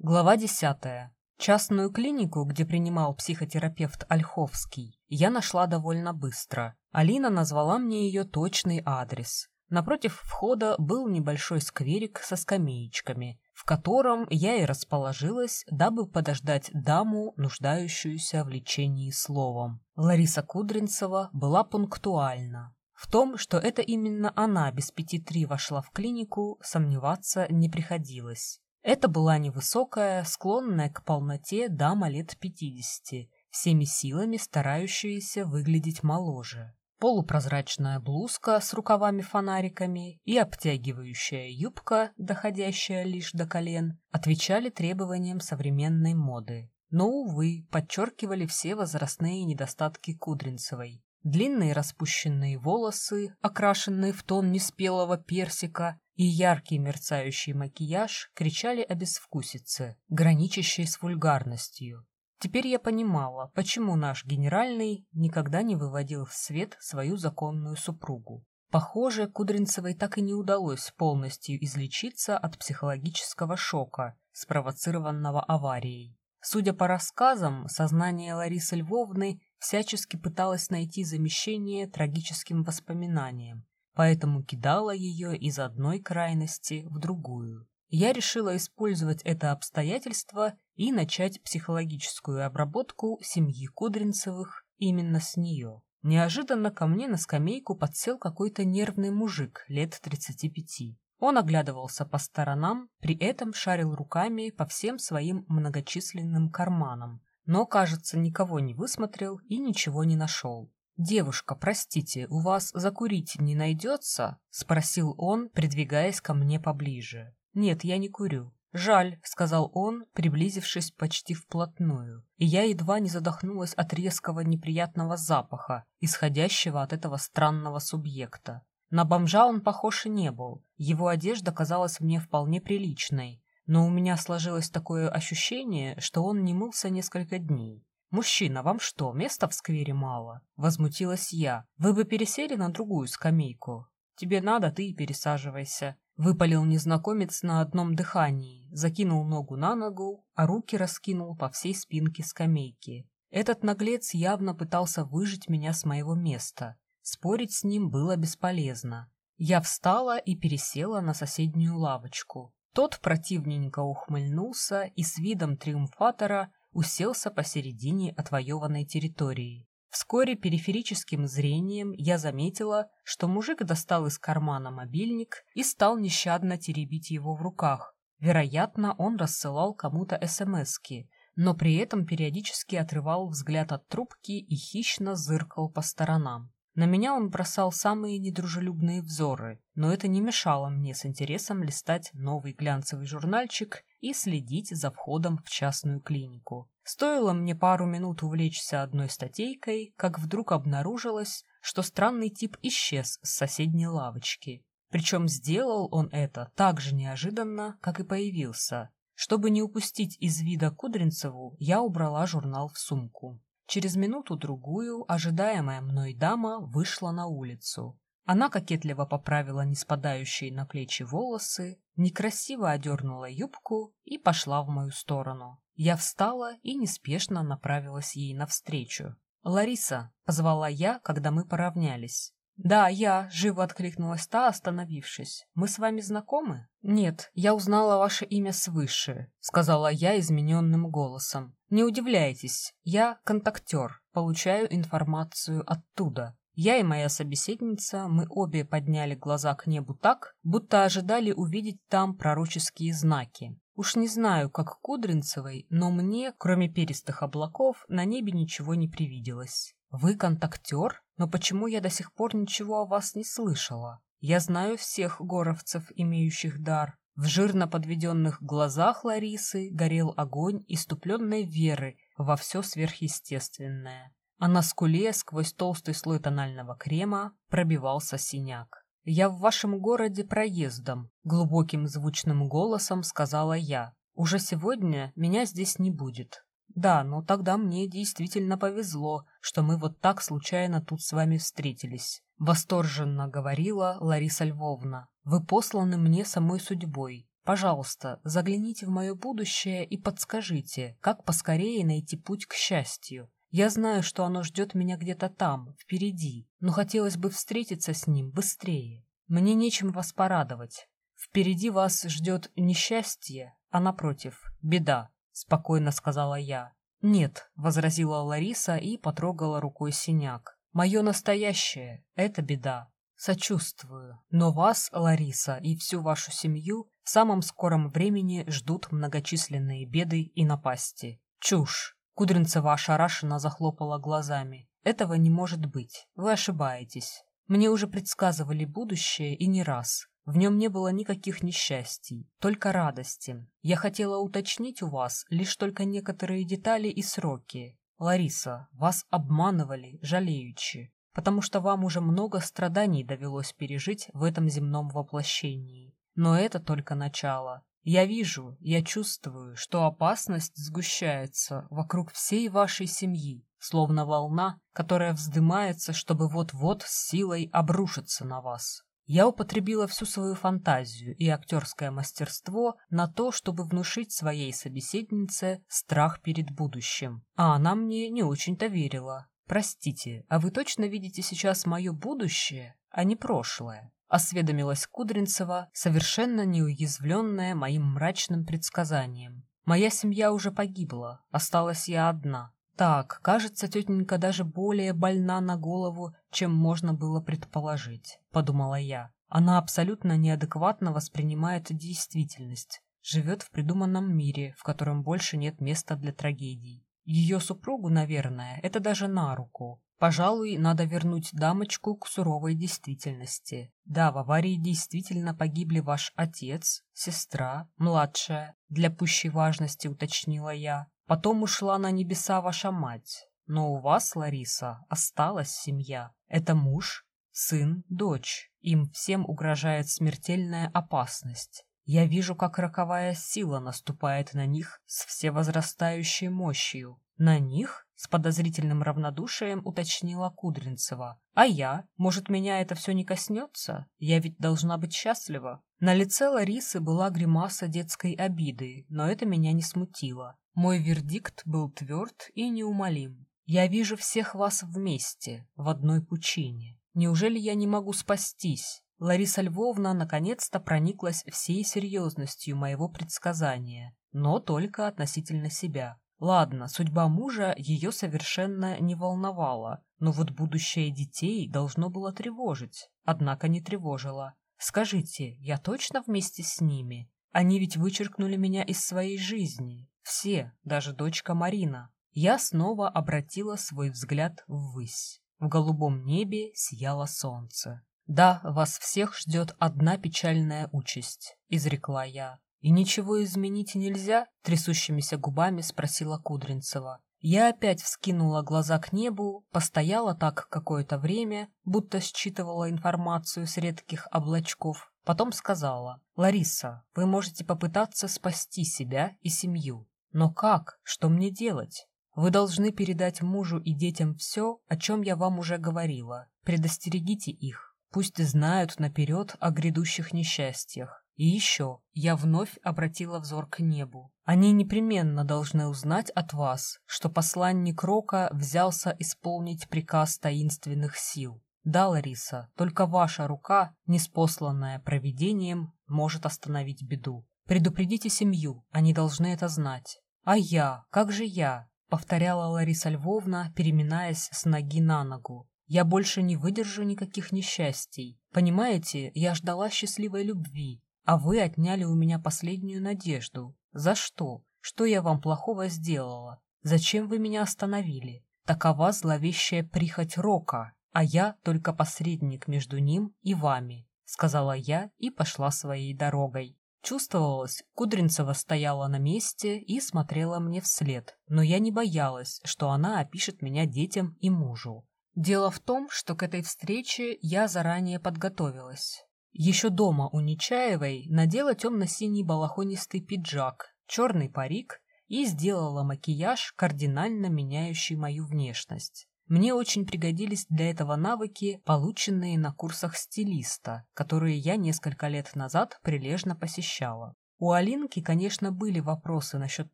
Глава десятая. Частную клинику, где принимал психотерапевт Ольховский, я нашла довольно быстро. Алина назвала мне ее точный адрес. Напротив входа был небольшой скверик со скамеечками, в котором я и расположилась, дабы подождать даму, нуждающуюся в лечении словом. Лариса Кудринцева была пунктуальна. В том, что это именно она без пяти три вошла в клинику, сомневаться не приходилось. Это была невысокая, склонная к полноте дама лет пятидесяти, всеми силами старающаяся выглядеть моложе. Полупрозрачная блузка с рукавами-фонариками и обтягивающая юбка, доходящая лишь до колен, отвечали требованиям современной моды. Но, увы, подчеркивали все возрастные недостатки Кудринцевой. Длинные распущенные волосы, окрашенные в тон неспелого персика, и яркий мерцающий макияж кричали о безвкусице, граничащей с вульгарностью. Теперь я понимала, почему наш генеральный никогда не выводил в свет свою законную супругу. Похоже, Кудринцевой так и не удалось полностью излечиться от психологического шока, спровоцированного аварией. Судя по рассказам, сознание Ларисы Львовны всячески пыталось найти замещение трагическим воспоминаниям, поэтому кидала ее из одной крайности в другую. Я решила использовать это обстоятельство и начать психологическую обработку семьи Кудринцевых именно с нее. Неожиданно ко мне на скамейку подсел какой-то нервный мужик лет 35. Он оглядывался по сторонам, при этом шарил руками по всем своим многочисленным карманам, но, кажется, никого не высмотрел и ничего не нашел. «Девушка, простите, у вас закурить не найдется?» — спросил он, придвигаясь ко мне поближе. «Нет, я не курю». «Жаль», — сказал он, приблизившись почти вплотную, и я едва не задохнулась от резкого неприятного запаха, исходящего от этого странного субъекта. На бомжа он похож и не был, его одежда казалась мне вполне приличной, но у меня сложилось такое ощущение, что он не мылся несколько дней. «Мужчина, вам что, места в сквере мало?» Возмутилась я. «Вы бы пересели на другую скамейку. Тебе надо, ты и пересаживайся». Выпалил незнакомец на одном дыхании, закинул ногу на ногу, а руки раскинул по всей спинке скамейки. Этот наглец явно пытался выжить меня с моего места. Спорить с ним было бесполезно. Я встала и пересела на соседнюю лавочку. Тот противненько ухмыльнулся и с видом триумфатора уселся посередине отвоеванной территории. Вскоре периферическим зрением я заметила, что мужик достал из кармана мобильник и стал нещадно теребить его в руках. Вероятно, он рассылал кому-то СМСки, но при этом периодически отрывал взгляд от трубки и хищно зыркал по сторонам. На меня он бросал самые недружелюбные взоры, но это не мешало мне с интересом листать новый глянцевый журнальчик и следить за входом в частную клинику. Стоило мне пару минут увлечься одной статейкой, как вдруг обнаружилось, что странный тип исчез с соседней лавочки. Причем сделал он это так же неожиданно, как и появился. Чтобы не упустить из вида Кудринцеву, я убрала журнал в сумку. Через минуту-другую ожидаемая мной дама вышла на улицу. Она кокетливо поправила неспадающие на плечи волосы, некрасиво одернула юбку и пошла в мою сторону. Я встала и неспешно направилась ей навстречу. «Лариса», — позвала я, когда мы поравнялись. «Да, я», — живо откликнулась та, остановившись. «Мы с вами знакомы?» «Нет, я узнала ваше имя свыше», — сказала я измененным голосом. «Не удивляйтесь, я контактер, получаю информацию оттуда». Я и моя собеседница, мы обе подняли глаза к небу так, будто ожидали увидеть там пророческие знаки. Уж не знаю, как Кудринцевой, но мне, кроме перистых облаков, на небе ничего не привиделось. «Вы контактер? Но почему я до сих пор ничего о вас не слышала? Я знаю всех горовцев, имеющих дар». В жирно подведенных глазах Ларисы горел огонь иступленной веры во все сверхъестественное, а на скуле сквозь толстый слой тонального крема пробивался синяк. «Я в вашем городе проездом», — глубоким звучным голосом сказала я. «Уже сегодня меня здесь не будет. Да, но тогда мне действительно повезло, что мы вот так случайно тут с вами встретились. Восторженно говорила Лариса Львовна. Вы посланы мне самой судьбой. Пожалуйста, загляните в мое будущее и подскажите, как поскорее найти путь к счастью. Я знаю, что оно ждет меня где-то там, впереди, но хотелось бы встретиться с ним быстрее. Мне нечем вас порадовать. Впереди вас ждет несчастье, а напротив, беда, — спокойно сказала я. «Нет», — возразила Лариса и потрогала рукой синяк. «Мое настоящее — это беда. Сочувствую. Но вас, Лариса, и всю вашу семью в самом скором времени ждут многочисленные беды и напасти. Чушь!» Кудринцева ошарашенно захлопала глазами. «Этого не может быть. Вы ошибаетесь. Мне уже предсказывали будущее и не раз. В нем не было никаких несчастий, только радости. Я хотела уточнить у вас лишь только некоторые детали и сроки. Лариса, вас обманывали, жалеючи, потому что вам уже много страданий довелось пережить в этом земном воплощении. Но это только начало. Я вижу, я чувствую, что опасность сгущается вокруг всей вашей семьи, словно волна, которая вздымается, чтобы вот-вот с силой обрушиться на вас. Я употребила всю свою фантазию и актерское мастерство на то, чтобы внушить своей собеседнице страх перед будущим. А она мне не очень-то верила. «Простите, а вы точно видите сейчас мое будущее, а не прошлое?» Осведомилась Кудринцева, совершенно неуязвленная моим мрачным предсказанием. «Моя семья уже погибла, осталась я одна. Так, кажется, тетенька даже более больна на голову, чем можно было предположить, подумала я. Она абсолютно неадекватно воспринимает действительность, живет в придуманном мире, в котором больше нет места для трагедий. Ее супругу, наверное, это даже на руку. Пожалуй, надо вернуть дамочку к суровой действительности. Да, в аварии действительно погибли ваш отец, сестра, младшая, для пущей важности уточнила я, Потом ушла на небеса ваша мать. Но у вас, Лариса, осталась семья. Это муж, сын, дочь. Им всем угрожает смертельная опасность. Я вижу, как роковая сила наступает на них с всевозрастающей мощью. На них? С подозрительным равнодушием уточнила Кудринцева. А я? Может, меня это все не коснется? Я ведь должна быть счастлива. На лице Ларисы была гримаса детской обиды, но это меня не смутило. Мой вердикт был тверд и неумолим. Я вижу всех вас вместе, в одной пучине. Неужели я не могу спастись? Лариса Львовна наконец-то прониклась всей серьезностью моего предсказания, но только относительно себя. Ладно, судьба мужа ее совершенно не волновала, но вот будущее детей должно было тревожить, однако не тревожило. Скажите, я точно вместе с ними? Они ведь вычеркнули меня из своей жизни. Все, даже дочка Марина. Я снова обратила свой взгляд ввысь. В голубом небе сияло солнце. «Да, вас всех ждет одна печальная участь», — изрекла я. «И ничего изменить нельзя?» — трясущимися губами спросила Кудринцева. Я опять вскинула глаза к небу, постояла так какое-то время, будто считывала информацию с редких облачков, потом сказала, «Лариса, вы можете попытаться спасти себя и семью. Но как? Что мне делать? Вы должны передать мужу и детям все, о чем я вам уже говорила. Предостерегите их. Пусть знают наперед о грядущих несчастьях. И еще, я вновь обратила взор к небу. Они непременно должны узнать от вас, что посланник Рока взялся исполнить приказ таинственных сил. Да, Лариса, только ваша рука, неспосланная провидением, может остановить беду. Предупредите семью, они должны это знать. А я, как же я? Повторяла Лариса Львовна, переминаясь с ноги на ногу. Я больше не выдержу никаких несчастий. Понимаете, я ждала счастливой любви, а вы отняли у меня последнюю надежду. За что? Что я вам плохого сделала? Зачем вы меня остановили? Такова зловещая прихоть Рока, а я только посредник между ним и вами, сказала я и пошла своей дорогой. Чувствовалось, Кудринцева стояла на месте и смотрела мне вслед, но я не боялась, что она опишет меня детям и мужу. Дело в том, что к этой встрече я заранее подготовилась. Еще дома у Нечаевой надела темно-синий балахонистый пиджак, черный парик и сделала макияж, кардинально меняющий мою внешность. Мне очень пригодились для этого навыки, полученные на курсах стилиста, которые я несколько лет назад прилежно посещала. У Алинки, конечно, были вопросы насчет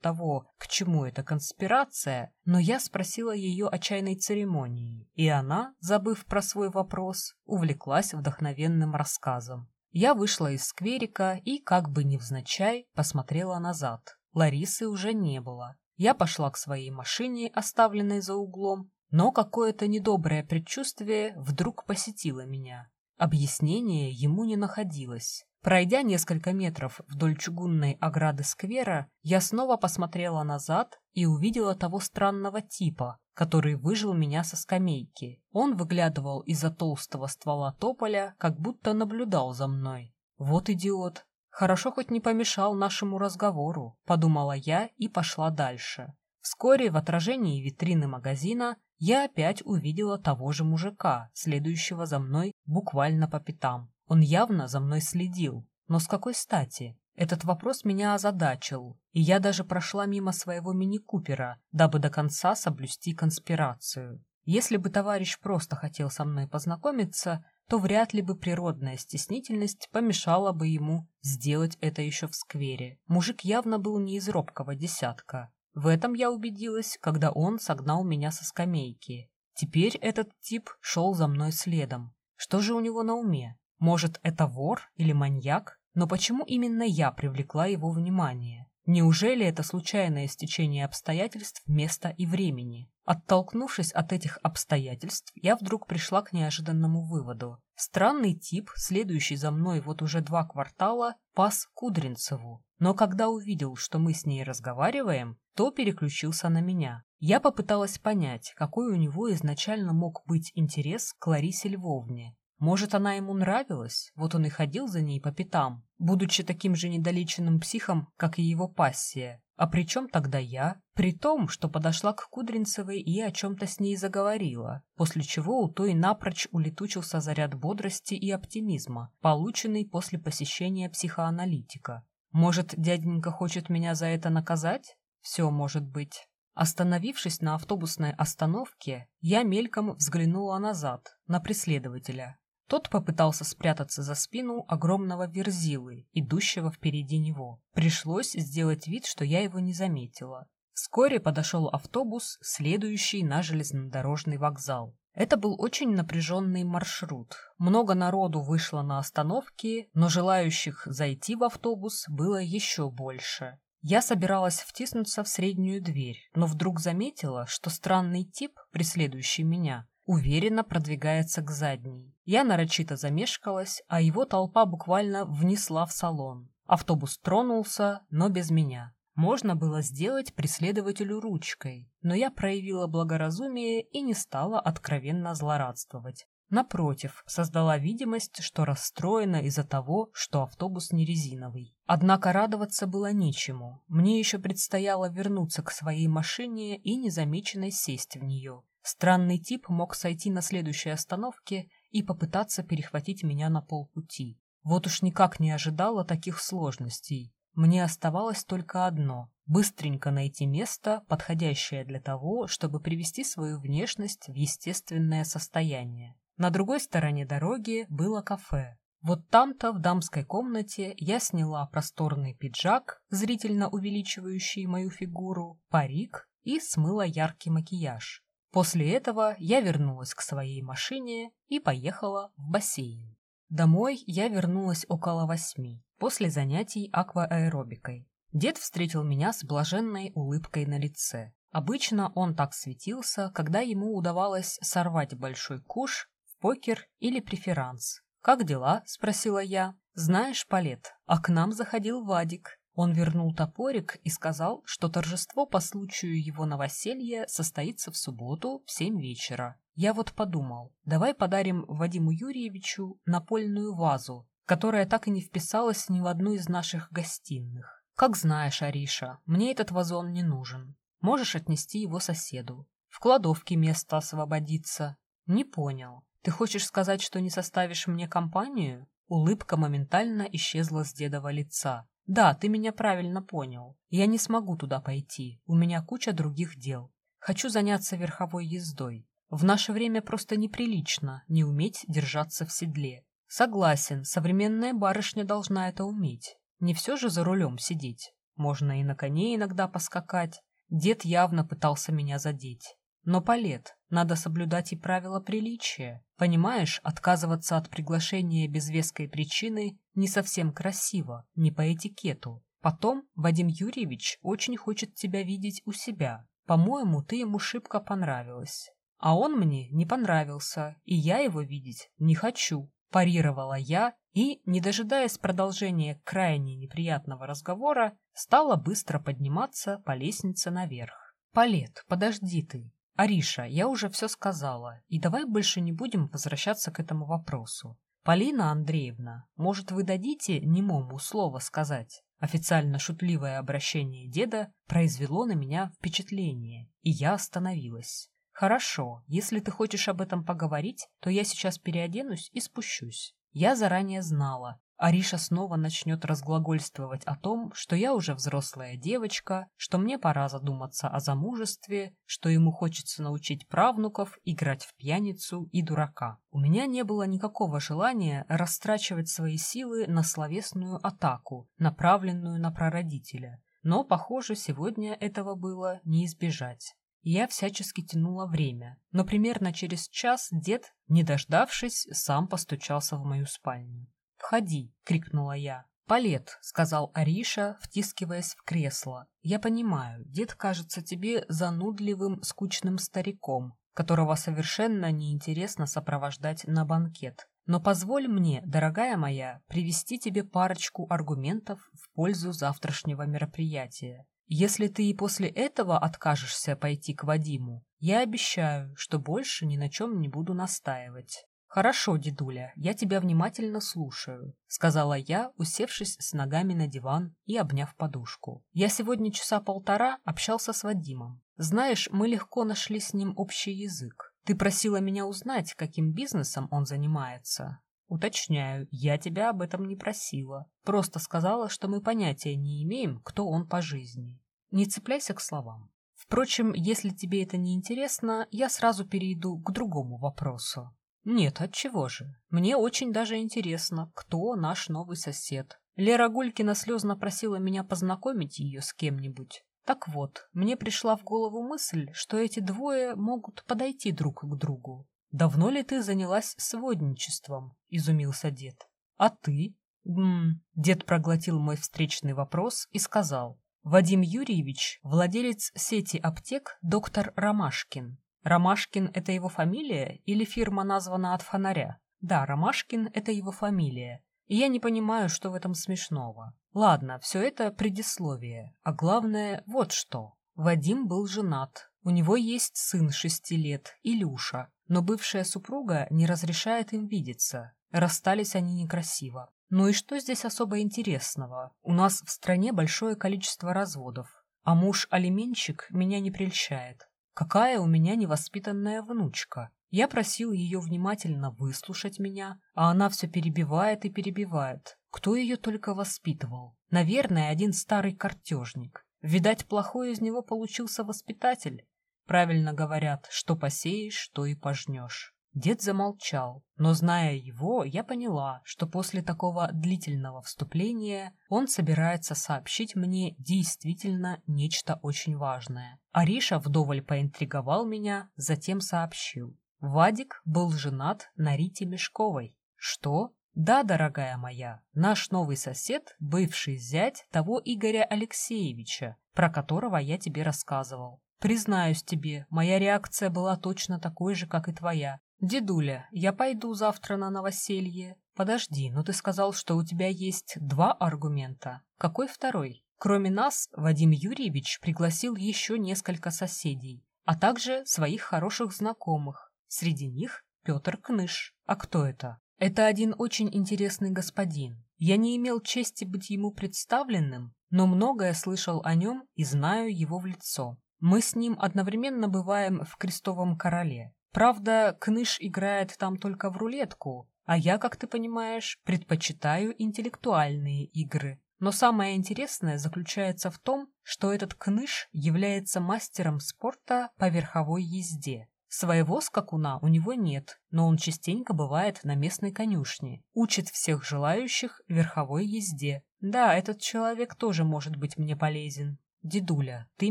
того, к чему эта конспирация, но я спросила ее о чайной церемонии, и она, забыв про свой вопрос, увлеклась вдохновенным рассказом. Я вышла из скверика и, как бы невзначай, посмотрела назад. Ларисы уже не было. Я пошла к своей машине, оставленной за углом, но какое-то недоброе предчувствие вдруг посетило меня. Объяснение ему не находилось. Пройдя несколько метров вдоль чугунной ограды сквера, я снова посмотрела назад и увидела того странного типа, который выжил меня со скамейки. Он выглядывал из-за толстого ствола тополя, как будто наблюдал за мной. Вот идиот. Хорошо хоть не помешал нашему разговору, подумала я и пошла дальше. Вскоре в отражении витрины магазина я опять увидела того же мужика, следующего за мной буквально по пятам. Он явно за мной следил. Но с какой стати? Этот вопрос меня озадачил, и я даже прошла мимо своего мини-купера, дабы до конца соблюсти конспирацию. Если бы товарищ просто хотел со мной познакомиться, то вряд ли бы природная стеснительность помешала бы ему сделать это еще в сквере. Мужик явно был не из робкого десятка. В этом я убедилась, когда он согнал меня со скамейки. Теперь этот тип шел за мной следом. Что же у него на уме? Может, это вор или маньяк? Но почему именно я привлекла его внимание? Неужели это случайное стечение обстоятельств места и времени? Оттолкнувшись от этих обстоятельств, я вдруг пришла к неожиданному выводу. Странный тип, следующий за мной вот уже два квартала, пас Кудринцеву. Но когда увидел, что мы с ней разговариваем, то переключился на меня. Я попыталась понять, какой у него изначально мог быть интерес к Ларисе Львовне. Может, она ему нравилась, вот он и ходил за ней по пятам, будучи таким же недолеченным психом, как и его пассия. А при чем тогда я? При том, что подошла к Кудринцевой и о чем-то с ней заговорила, после чего у той напрочь улетучился заряд бодрости и оптимизма, полученный после посещения психоаналитика. Может, дяденька хочет меня за это наказать? Все может быть. Остановившись на автобусной остановке, я мельком взглянула назад, на преследователя, тот попытался спрятаться за спину огромного верзилы, идущего впереди него. Пришлось сделать вид, что я его не заметила. Вскоре подошел автобус, следующий на железнодорожный вокзал. Это был очень напряженный маршрут. Много народу вышло на остановке, но желающих зайти в автобус было еще больше. Я собиралась втиснуться в среднюю дверь, но вдруг заметила, что странный тип, преследующий меня, уверенно продвигается к задней. Я нарочито замешкалась, а его толпа буквально внесла в салон. Автобус тронулся, но без меня. Можно было сделать преследователю ручкой, но я проявила благоразумие и не стала откровенно злорадствовать. Напротив, создала видимость, что расстроена из-за того, что автобус не резиновый. Однако радоваться было нечему. Мне еще предстояло вернуться к своей машине и незамеченной сесть в нее. Странный тип мог сойти на следующей остановке и попытаться перехватить меня на полпути. Вот уж никак не ожидала таких сложностей. Мне оставалось только одно — быстренько найти место, подходящее для того, чтобы привести свою внешность в естественное состояние. На другой стороне дороги было кафе. Вот там-то, в дамской комнате, я сняла просторный пиджак, зрительно увеличивающий мою фигуру, парик и смыла яркий макияж. После этого я вернулась к своей машине и поехала в бассейн. Домой я вернулась около восьми, после занятий акваэробикой. Дед встретил меня с блаженной улыбкой на лице. Обычно он так светился, когда ему удавалось сорвать большой куш в покер или преферанс. «Как дела?» – спросила я. «Знаешь, Палет, а к нам заходил Вадик. Он вернул топорик и сказал, что торжество по случаю его новоселья состоится в субботу в семь вечера. Я вот подумал, давай подарим Вадиму Юрьевичу напольную вазу, которая так и не вписалась ни в одну из наших гостиных. Как знаешь, Ариша, мне этот вазон не нужен. Можешь отнести его соседу. В кладовке место освободится. Не понял. Ты хочешь сказать, что не составишь мне компанию? Улыбка моментально исчезла с дедова лица. Да, ты меня правильно понял. Я не смогу туда пойти. У меня куча других дел. Хочу заняться верховой ездой. В наше время просто неприлично не уметь держаться в седле. Согласен, современная барышня должна это уметь. Не все же за рулем сидеть. Можно и на коне иногда поскакать. Дед явно пытался меня задеть. Но, Палет, надо соблюдать и правила приличия. Понимаешь, отказываться от приглашения без веской причины не совсем красиво, не по этикету. Потом Вадим Юрьевич очень хочет тебя видеть у себя. По-моему, ты ему шибко понравилась. А он мне не понравился, и я его видеть не хочу. Парировала я и, не дожидаясь продолжения крайне неприятного разговора, стала быстро подниматься по лестнице наверх. «Палет, подожди ты. Ариша, я уже все сказала, и давай больше не будем возвращаться к этому вопросу. Полина Андреевна, может, вы дадите немому слово сказать? Официально шутливое обращение деда произвело на меня впечатление, и я остановилась. Хорошо, если ты хочешь об этом поговорить, то я сейчас переоденусь и спущусь. Я заранее знала, Ариша снова начнет разглагольствовать о том, что я уже взрослая девочка, что мне пора задуматься о замужестве, что ему хочется научить правнуков играть в пьяницу и дурака. У меня не было никакого желания растрачивать свои силы на словесную атаку, направленную на прародителя. Но, похоже, сегодня этого было не избежать. Я всячески тянула время, но примерно через час дед, не дождавшись, сам постучался в мою спальню. «Входи!» — крикнула я. «Палет», — сказал Ариша, втискиваясь в кресло. «Я понимаю, дед кажется тебе занудливым, скучным стариком, которого совершенно неинтересно сопровождать на банкет. Но позволь мне, дорогая моя, привести тебе парочку аргументов в пользу завтрашнего мероприятия. Если ты и после этого откажешься пойти к Вадиму, я обещаю, что больше ни на чем не буду настаивать. «Хорошо, дедуля, я тебя внимательно слушаю», — сказала я, усевшись с ногами на диван и обняв подушку. «Я сегодня часа полтора общался с Вадимом. Знаешь, мы легко нашли с ним общий язык. Ты просила меня узнать, каким бизнесом он занимается. Уточняю, я тебя об этом не просила. Просто сказала, что мы понятия не имеем, кто он по жизни. Не цепляйся к словам. Впрочем, если тебе это не интересно, я сразу перейду к другому вопросу. Нет, отчего же? Мне очень даже интересно, кто наш новый сосед. Лера Гулькина слезно просила меня познакомить ее с кем-нибудь. Так вот, мне пришла в голову мысль, что эти двое могут подойти друг к другу. «Давно ли ты занялась сводничеством?» — изумился дед. «А ты?» «Ммм...» — дед проглотил мой встречный вопрос и сказал. «Вадим Юрьевич — владелец сети аптек доктор Ромашкин. Ромашкин — это его фамилия или фирма названа от фонаря? Да, Ромашкин — это его фамилия. И я не понимаю, что в этом смешного. Ладно, все это предисловие. А главное, вот что. Вадим был женат. У него есть сын шести лет, Илюша. Но бывшая супруга не разрешает им видеться. Расстались они некрасиво. Ну и что здесь особо интересного? У нас в стране большое количество разводов. А муж-алименщик меня не прельщает. Какая у меня невоспитанная внучка. Я просил ее внимательно выслушать меня, а она все перебивает и перебивает. Кто ее только воспитывал? Наверное, один старый картежник. Видать, плохой из него получился воспитатель. Правильно говорят, что посеешь, то и пожнешь. Дед замолчал, но, зная его, я поняла, что после такого длительного вступления он собирается сообщить мне действительно нечто очень важное. Ариша вдоволь поинтриговал меня, затем сообщил. Вадик был женат на Рите Мешковой. Что? Да, дорогая моя, наш новый сосед, бывший зять того Игоря Алексеевича, про которого я тебе рассказывал. Признаюсь тебе, моя реакция была точно такой же, как и твоя. «Дедуля, я пойду завтра на новоселье. Подожди, но ты сказал, что у тебя есть два аргумента. Какой второй? Кроме нас, Вадим Юрьевич пригласил еще несколько соседей, а также своих хороших знакомых. Среди них Петр Кныш. А кто это? Это один очень интересный господин. Я не имел чести быть ему представленным, но многое слышал о нем и знаю его в лицо. Мы с ним одновременно бываем в Крестовом Короле. Правда, Кныш играет там только в рулетку, а я, как ты понимаешь, предпочитаю интеллектуальные игры. Но самое интересное заключается в том, что этот Кныш является мастером спорта по верховой езде. Своего скакуна у него нет, но он частенько бывает на местной конюшне, учит всех желающих верховой езде. Да, этот человек тоже может быть мне полезен. Дедуля, ты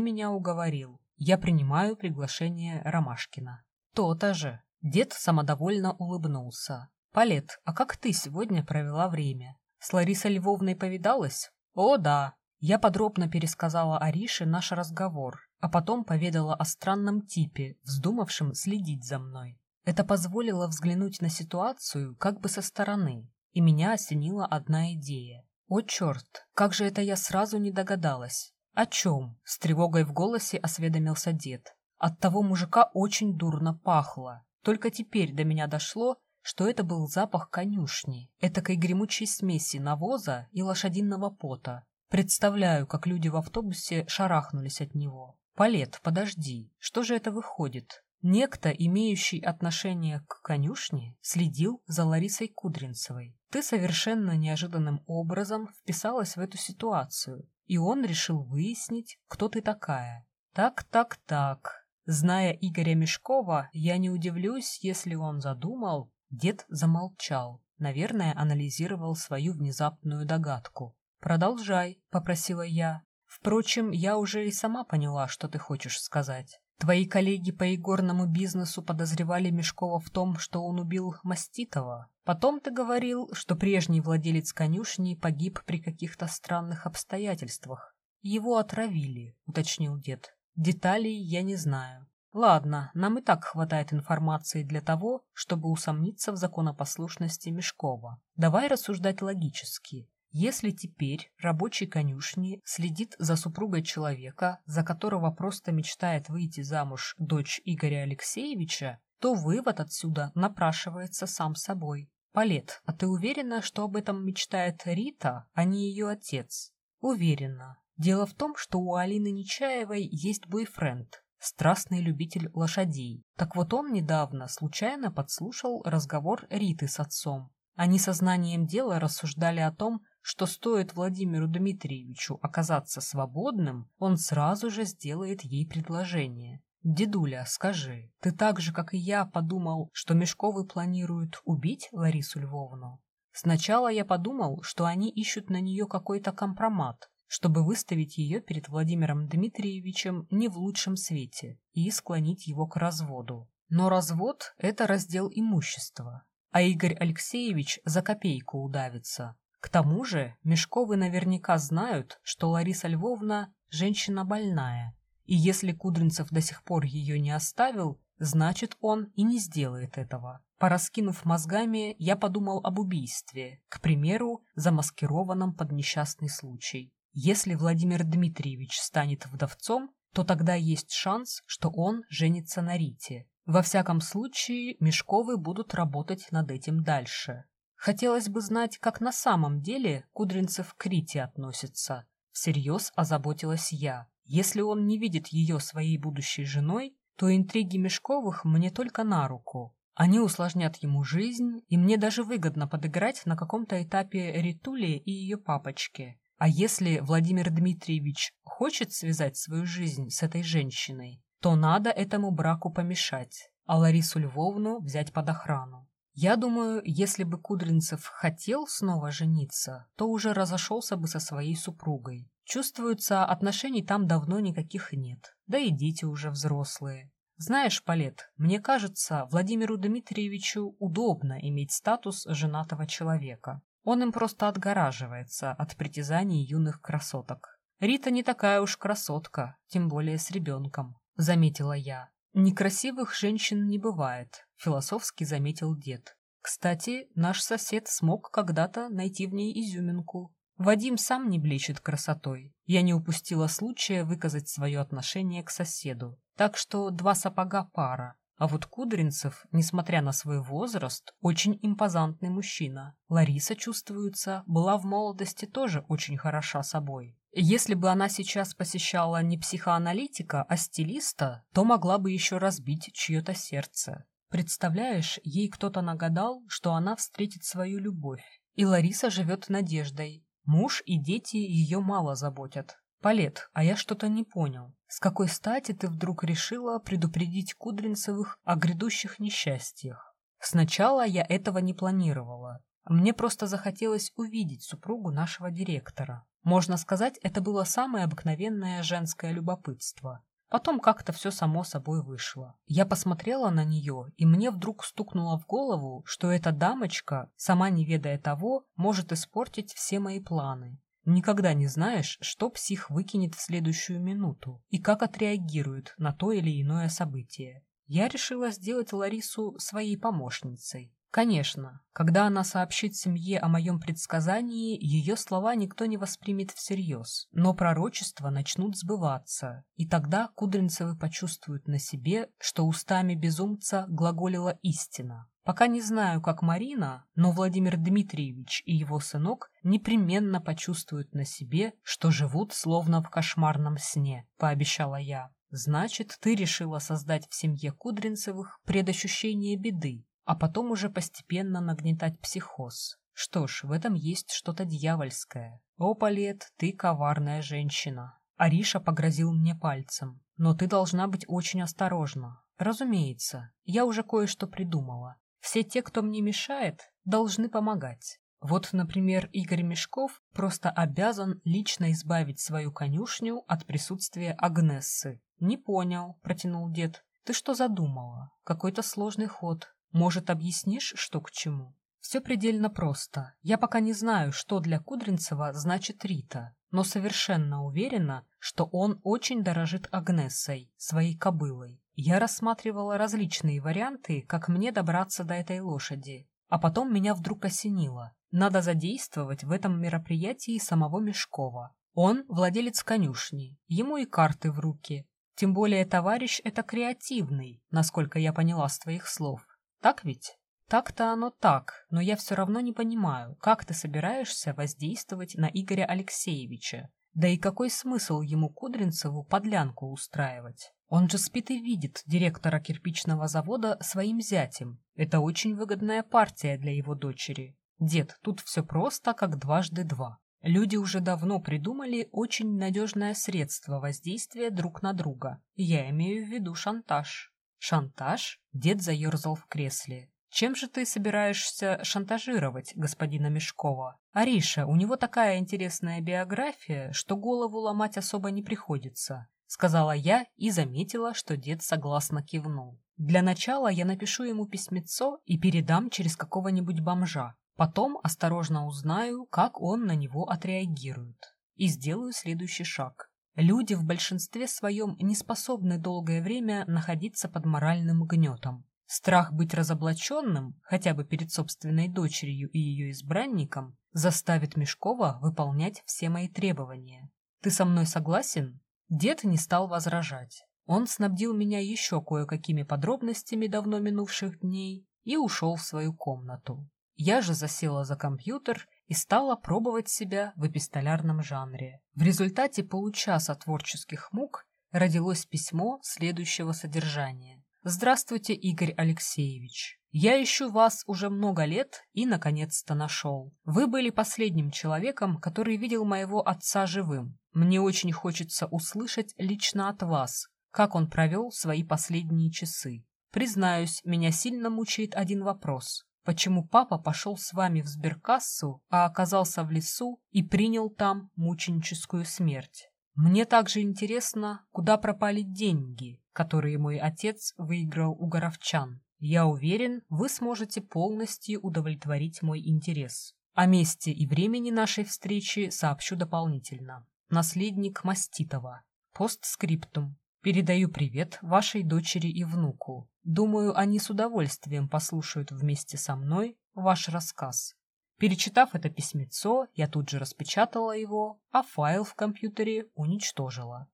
меня уговорил. Я принимаю приглашение Ромашкина. То-то же. Дед самодовольно улыбнулся. Палет, а как ты сегодня провела время? С Ларисой Львовной повидалась? О, да. Я подробно пересказала Арише наш разговор, а потом поведала о странном типе, вздумавшем следить за мной. Это позволило взглянуть на ситуацию как бы со стороны, и меня осенила одна идея. О, черт, как же это я сразу не догадалась. «О чем?» — с тревогой в голосе осведомился дед. От того мужика очень дурно пахло. Только теперь до меня дошло, что это был запах конюшни, этакой гремучей смеси навоза и лошадиного пота. Представляю, как люди в автобусе шарахнулись от него. «Палет, подожди, что же это выходит?» Некто, имеющий отношение к конюшне, следил за Ларисой Кудринцевой. Ты совершенно неожиданным образом вписалась в эту ситуацию, и он решил выяснить, кто ты такая. Так, так, так. Зная Игоря Мешкова, я не удивлюсь, если он задумал... Дед замолчал, наверное, анализировал свою внезапную догадку. «Продолжай», — попросила я. «Впрочем, я уже и сама поняла, что ты хочешь сказать». Твои коллеги по игорному бизнесу подозревали Мешкова в том, что он убил Маститова. Потом ты говорил, что прежний владелец конюшни погиб при каких-то странных обстоятельствах. Его отравили, уточнил дед. Деталей я не знаю. Ладно, нам и так хватает информации для того, чтобы усомниться в законопослушности Мешкова. Давай рассуждать логически. Если теперь рабочий конюшни следит за супругой человека, за которого просто мечтает выйти замуж дочь Игоря Алексеевича, то вывод отсюда напрашивается сам собой. Палет, а ты уверена, что об этом мечтает Рита, а не ее отец? Уверена. Дело в том, что у Алины Нечаевой есть бойфренд, страстный любитель лошадей. Так вот он недавно случайно подслушал разговор Риты с отцом. Они сознанием дела рассуждали о том, что стоит Владимиру Дмитриевичу оказаться свободным, он сразу же сделает ей предложение. «Дедуля, скажи, ты так же, как и я, подумал, что Мешковы планируют убить Ларису Львовну?» Сначала я подумал, что они ищут на нее какой-то компромат, чтобы выставить ее перед Владимиром Дмитриевичем не в лучшем свете и склонить его к разводу. Но развод – это раздел имущества, а Игорь Алексеевич за копейку удавится. К тому же Мешковы наверняка знают, что Лариса Львовна – женщина больная, и если Кудринцев до сих пор ее не оставил, значит, он и не сделает этого. Пораскинув мозгами, я подумал об убийстве, к примеру, замаскированном под несчастный случай. Если Владимир Дмитриевич станет вдовцом, то тогда есть шанс, что он женится на Рите. Во всяком случае, Мешковы будут работать над этим дальше. Хотелось бы знать, как на самом деле Кудринцев к Рите относится. Всерьез озаботилась я. Если он не видит ее своей будущей женой, то интриги Мешковых мне только на руку. Они усложнят ему жизнь, и мне даже выгодно подыграть на каком-то этапе Ритуле и ее папочке. А если Владимир Дмитриевич хочет связать свою жизнь с этой женщиной, то надо этому браку помешать, а Ларису Львовну взять под охрану. Я думаю, если бы Кудринцев хотел снова жениться, то уже разошелся бы со своей супругой. Чувствуется, отношений там давно никаких нет, да и дети уже взрослые. Знаешь, Палет, мне кажется, Владимиру Дмитриевичу удобно иметь статус женатого человека. Он им просто отгораживается от притязаний юных красоток. Рита не такая уж красотка, тем более с ребенком, заметила я. Некрасивых женщин не бывает, философски заметил дед. Кстати, наш сосед смог когда-то найти в ней изюминку. Вадим сам не блещет красотой. Я не упустила случая выказать свое отношение к соседу. Так что два сапога пара. А вот Кудринцев, несмотря на свой возраст, очень импозантный мужчина. Лариса, чувствуется, была в молодости тоже очень хороша собой. Если бы она сейчас посещала не психоаналитика, а стилиста, то могла бы еще разбить чье-то сердце. Представляешь, ей кто-то нагадал, что она встретит свою любовь. И Лариса живет надеждой. Муж и дети ее мало заботят. Палет, а я что-то не понял. С какой стати ты вдруг решила предупредить Кудринцевых о грядущих несчастьях? Сначала я этого не планировала. Мне просто захотелось увидеть супругу нашего директора. Можно сказать, это было самое обыкновенное женское любопытство. Потом как-то все само собой вышло. Я посмотрела на нее, и мне вдруг стукнуло в голову, что эта дамочка, сама не ведая того, может испортить все мои планы. Никогда не знаешь, что псих выкинет в следующую минуту и как отреагирует на то или иное событие. Я решила сделать Ларису своей помощницей. Конечно, когда она сообщит семье о моем предсказании, ее слова никто не воспримет всерьез, но пророчества начнут сбываться, и тогда Кудринцевы почувствуют на себе, что устами безумца глаголила истина. Пока не знаю, как Марина, но Владимир Дмитриевич и его сынок непременно почувствуют на себе, что живут словно в кошмарном сне, пообещала я. Значит, ты решила создать в семье Кудринцевых предощущение беды, а потом уже постепенно нагнетать психоз. Что ж, в этом есть что-то дьявольское. О, Палет, ты коварная женщина. Ариша погрозил мне пальцем. Но ты должна быть очень осторожна. Разумеется, я уже кое-что придумала. Все те, кто мне мешает, должны помогать. Вот, например, Игорь Мешков просто обязан лично избавить свою конюшню от присутствия Агнессы. «Не понял», — протянул дед. «Ты что задумала? Какой-то сложный ход. Может, объяснишь, что к чему? Все предельно просто. Я пока не знаю, что для Кудринцева значит Рита, но совершенно уверена, что он очень дорожит Агнессой, своей кобылой. Я рассматривала различные варианты, как мне добраться до этой лошади. А потом меня вдруг осенило. Надо задействовать в этом мероприятии самого Мешкова. Он владелец конюшни, ему и карты в руки. Тем более товарищ это креативный, насколько я поняла с твоих слов. Так ведь? Так-то оно так, но я все равно не понимаю, как ты собираешься воздействовать на Игоря Алексеевича. Да и какой смысл ему Кудринцеву подлянку устраивать? Он же спит и видит директора кирпичного завода своим зятем. Это очень выгодная партия для его дочери. Дед, тут все просто, как дважды два. Люди уже давно придумали очень надежное средство воздействия друг на друга. Я имею в виду шантаж. «Шантаж?» — дед заерзал в кресле. «Чем же ты собираешься шантажировать господина Мешкова? Ариша, у него такая интересная биография, что голову ломать особо не приходится», — сказала я и заметила, что дед согласно кивнул. «Для начала я напишу ему письмецо и передам через какого-нибудь бомжа. Потом осторожно узнаю, как он на него отреагирует. И сделаю следующий шаг. Люди в большинстве своем не способны долгое время находиться под моральным гнетом. Страх быть разоблаченным, хотя бы перед собственной дочерью и ее избранником, заставит Мешкова выполнять все мои требования. Ты со мной согласен? Дед не стал возражать. Он снабдил меня еще кое-какими подробностями давно минувших дней и ушел в свою комнату. Я же засела за компьютер и стала пробовать себя в эпистолярном жанре. В результате получаса творческих мук родилось письмо следующего содержания. «Здравствуйте, Игорь Алексеевич. Я ищу вас уже много лет и, наконец-то, нашел. Вы были последним человеком, который видел моего отца живым. Мне очень хочется услышать лично от вас, как он провел свои последние часы. Признаюсь, меня сильно мучает один вопрос. Почему папа пошел с вами в сберкассу, а оказался в лесу и принял там мученическую смерть? Мне также интересно, куда пропали деньги, которые мой отец выиграл у горовчан. Я уверен, вы сможете полностью удовлетворить мой интерес. О месте и времени нашей встречи сообщу дополнительно. Наследник Маститова. Постскриптум. Передаю привет вашей дочери и внуку. Думаю, они с удовольствием послушают вместе со мной ваш рассказ. Перечитав это письмецо, я тут же распечатала его, а файл в компьютере уничтожила.